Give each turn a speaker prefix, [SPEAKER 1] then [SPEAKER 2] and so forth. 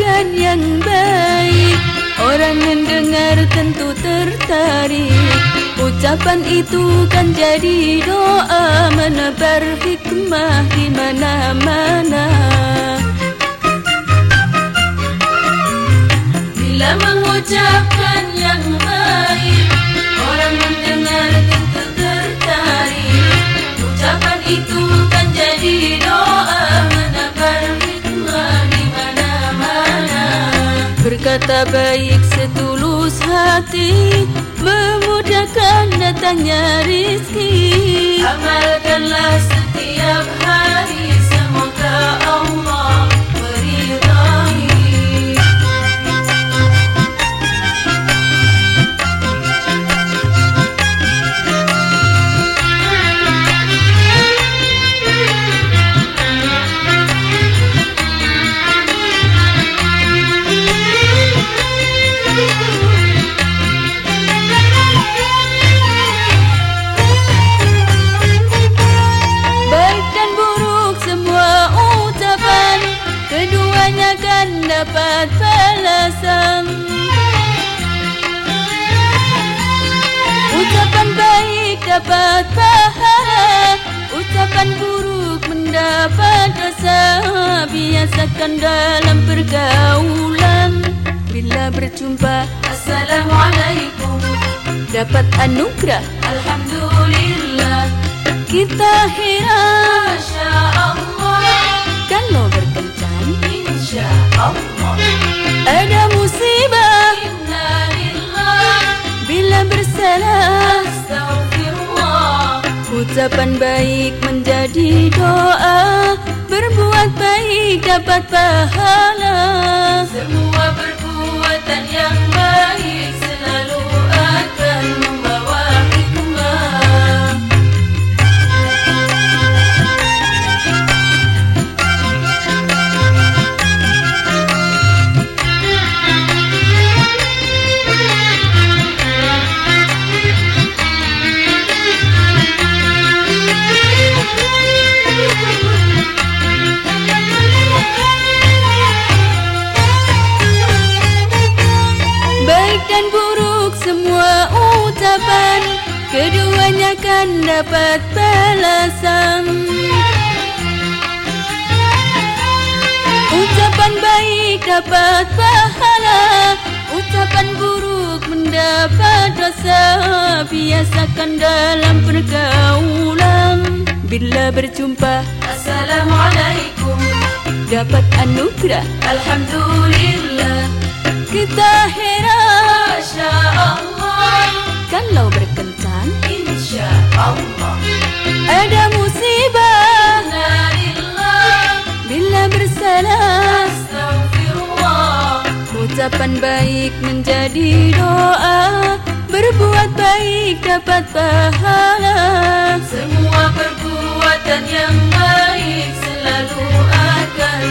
[SPEAKER 1] ucapan yang baik. Orang mendengar tentu tertarik. Ucapan itu kan jadi doa. Menebar hikmah di mana-mana. Bila mengucapkan Berkata baik setulus hati Memudahkan datangnya rizki. Amalkanlah setiap hari dapat balasan. Ucapan baik dapat pahala. Ucapan buruk mendapat dosa Biasakan dalam pergaulan. Bila berjumpa Assalamualaikum. Dapat anugerah. Alhamdulillah. Kita heran. Masya Allah. Kalau Ada musibah. Bila bersalah. Ucapan baik menjadi doa. Berbuat baik dapat pahala Dan buruk semua ucapan Keduanya kan dapat balasan. Ucapan baik dapat pahala Ucapan buruk mendapat dosa. Biasakan dalam pergaulan. Bila berjumpa Assalamualaikum Dapat anugerah. Alhamdulillah Kita heran Masya Allah Kalau berkencan Insya Allah Ada musibah. Nalillah Bila bersalah Astaghfirullah. Ucapan baik menjadi doa. Berbuat baik dapat pahala. Semua perbuatan yang baik Selalu akan